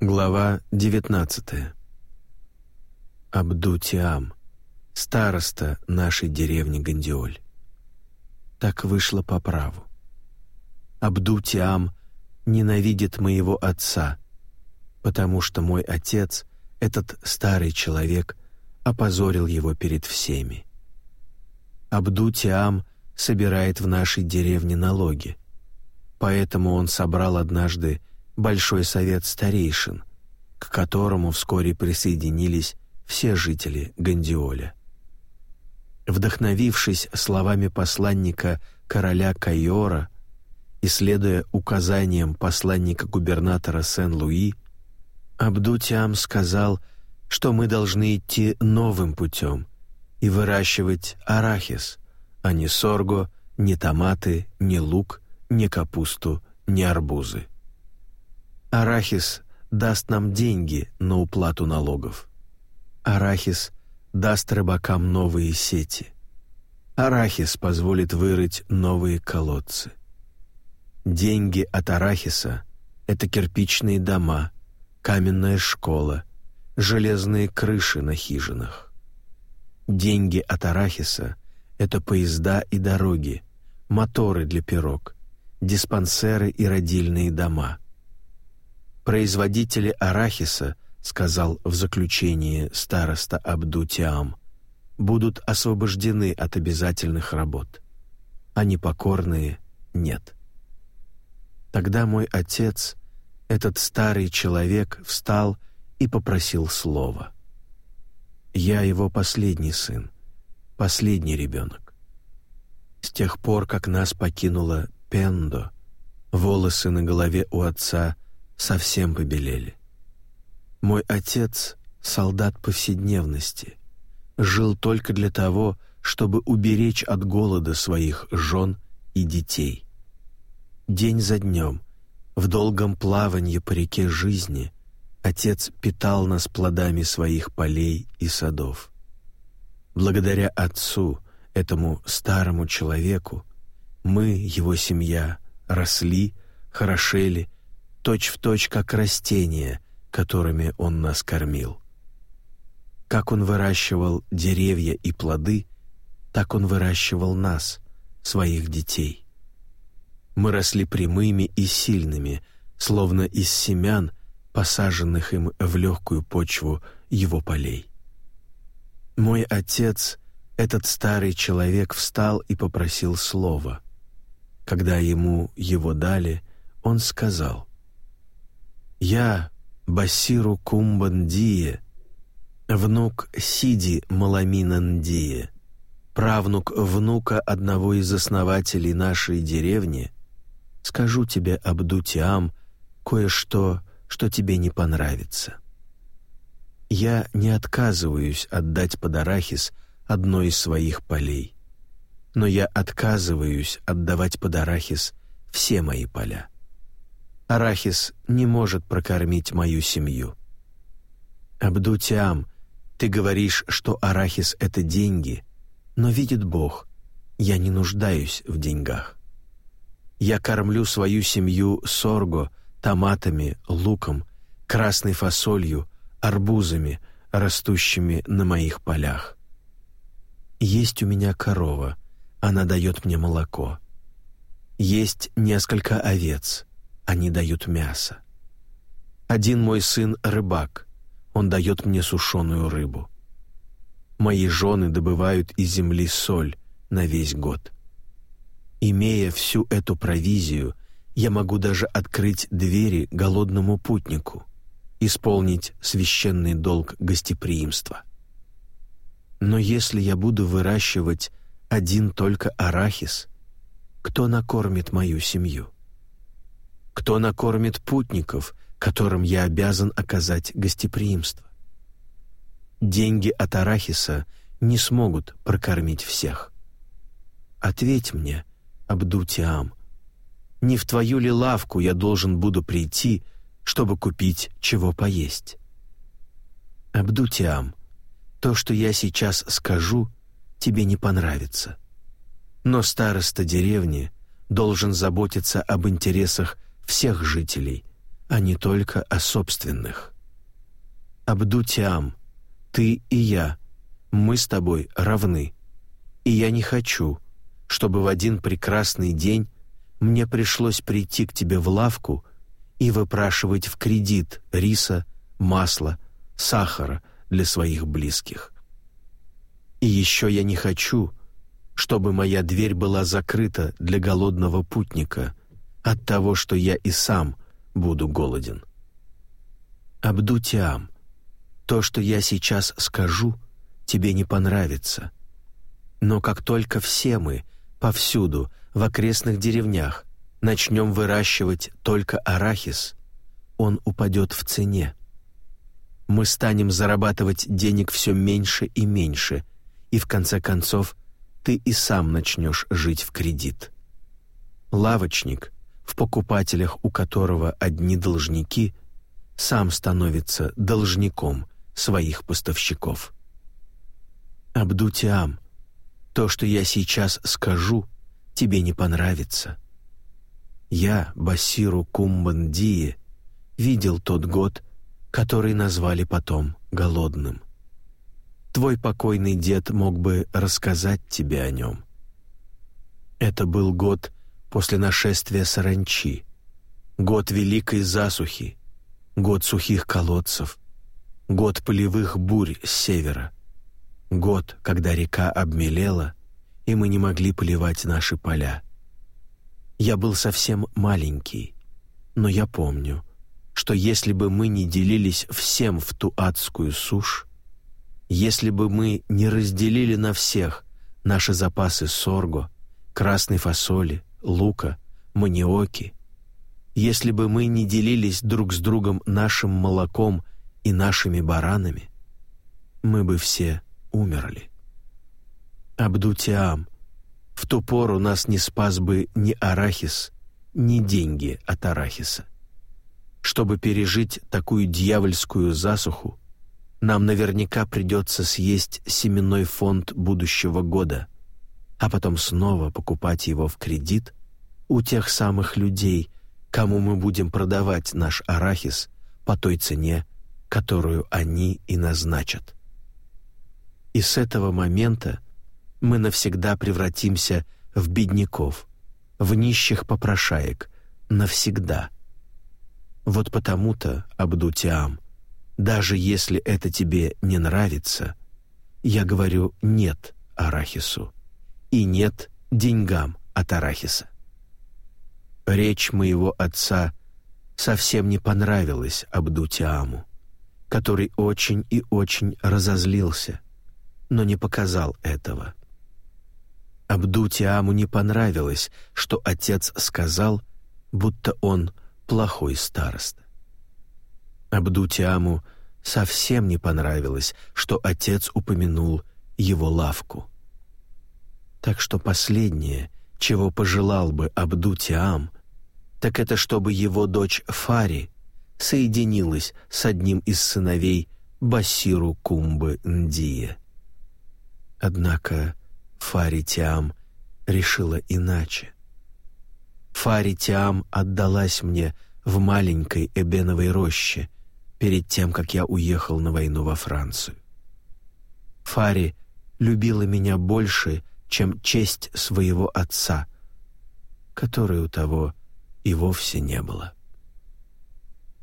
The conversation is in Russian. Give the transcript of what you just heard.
Глава 19 Абдутиам, староста нашей деревни Гандиоль. Так вышло по праву. Абдутиам ненавидит моего отца, потому что мой отец, этот старый человек, опозорил его перед всеми. Абдутиам собирает в нашей деревне налоги, поэтому он собрал однажды большой совет старейшин, к которому вскоре присоединились все жители Гандиоля. Вдохновившись словами посланника короля Кайора и следуя указаниям посланника-губернатора Сен-Луи, Абдутиам сказал, что мы должны идти новым путем и выращивать арахис, а не сорго, не томаты, не лук, не капусту, не арбузы. Арахис даст нам деньги на уплату налогов. Арахис даст рыбакам новые сети. Арахис позволит вырыть новые колодцы. Деньги от арахиса — это кирпичные дома, каменная школа, железные крыши на хижинах. Деньги от арахиса — это поезда и дороги, моторы для пирог, диспансеры и родильные дома — Производители арахиса, сказал в заключении староста Абдутиам, будут освобождены от обязательных работ, а непокорные — нет. Тогда мой отец, этот старый человек, встал и попросил слова. Я его последний сын, последний ребенок. С тех пор, как нас покинула Пендо, волосы на голове у отца — совсем побелели. Мой отец — солдат повседневности, жил только для того, чтобы уберечь от голода своих жен и детей. День за днем, в долгом плавании по реке жизни, отец питал нас плодами своих полей и садов. Благодаря отцу, этому старому человеку, мы, его семья, росли, хорошели точь-в-точь как растения, которыми он нас кормил. Как он выращивал деревья и плоды, так он выращивал нас, своих детей. Мы росли прямыми и сильными, словно из семян, посаженных им в легкую почву его полей. Мой отец, этот старый человек, встал и попросил слова. Когда ему его дали, он сказал, я Басиру Кумбандие, внук Сиди Маламинандие, правнук внука одного из основателей нашей деревни, скажу тебе, Абдутиам, кое-что, что тебе не понравится. Я не отказываюсь отдать под Арахис одно из своих полей, но я отказываюсь отдавать под Арахис все мои поля. Арахис не может прокормить мою семью. Абдутиам, ты говоришь, что арахис — это деньги, но видит Бог, я не нуждаюсь в деньгах. Я кормлю свою семью сорго, томатами, луком, красной фасолью, арбузами, растущими на моих полях. Есть у меня корова, она дает мне молоко. Есть несколько овец — они дают мясо. Один мой сын — рыбак, он дает мне сушеную рыбу. Мои жены добывают из земли соль на весь год. Имея всю эту провизию, я могу даже открыть двери голодному путнику, исполнить священный долг гостеприимства. Но если я буду выращивать один только арахис, кто накормит мою семью? Кто накормит путников, которым я обязан оказать гостеприимство? Деньги от арахиса не смогут прокормить всех. Ответь мне, Абдутиам, не в твою ли лавку я должен буду прийти, чтобы купить чего поесть? Абдутиам, то, что я сейчас скажу, тебе не понравится. Но староста деревни должен заботиться об интересах всех жителей, а не только о собственных. Абдутиам, ты и я, мы с тобой равны, и я не хочу, чтобы в один прекрасный день мне пришлось прийти к тебе в лавку и выпрашивать в кредит риса, масла, сахара для своих близких. И еще я не хочу, чтобы моя дверь была закрыта для голодного путника от того, что я и сам буду голоден. Абдутиам, то, что я сейчас скажу, тебе не понравится. Но как только все мы, повсюду, в окрестных деревнях, начнем выращивать только арахис, он упадет в цене. Мы станем зарабатывать денег все меньше и меньше, и в конце концов ты и сам начнешь жить в кредит. Лавочник, в покупателях у которого одни должники, сам становится должником своих поставщиков. Абдутиам, то, что я сейчас скажу, тебе не понравится. Я, Басиру Кумбандии, видел тот год, который назвали потом голодным. Твой покойный дед мог бы рассказать тебе о нем. Это был год после нашествия саранчи, год великой засухи, год сухих колодцев, год полевых бурь с севера, год, когда река обмелела, и мы не могли поливать наши поля. Я был совсем маленький, но я помню, что если бы мы не делились всем в ту адскую сушь, если бы мы не разделили на всех наши запасы сорго, красной фасоли, лука, маниоки, если бы мы не делились друг с другом нашим молоком и нашими баранами, мы бы все умерли. Абдутиам, в ту пору нас не спас бы ни арахис, ни деньги от арахиса. Чтобы пережить такую дьявольскую засуху, нам наверняка придется съесть семенной фонд будущего года, а потом снова покупать его в кредит у тех самых людей, кому мы будем продавать наш арахис по той цене, которую они и назначат. И с этого момента мы навсегда превратимся в бедняков, в нищих попрошаек, навсегда. Вот потому-то, Абдутиам, даже если это тебе не нравится, я говорю «нет» арахису и «нет» деньгам от арахиса. Речь моего отца совсем не понравилась Абдутиаму, который очень и очень разозлился, но не показал этого. Абдутиаму не понравилось, что отец сказал, будто он плохой староста. Абдутиаму совсем не понравилось, что отец упомянул его лавку. Так что последнее, чего пожелал бы Абдутиам, так это чтобы его дочь Фари соединилась с одним из сыновей Басиру Кумбы Ндия. Однако Фари Тиам решила иначе. Фари Тиам отдалась мне в маленькой эбеновой роще перед тем, как я уехал на войну во Францию. Фари любила меня больше, чем честь своего отца, которой у того и вовсе не было.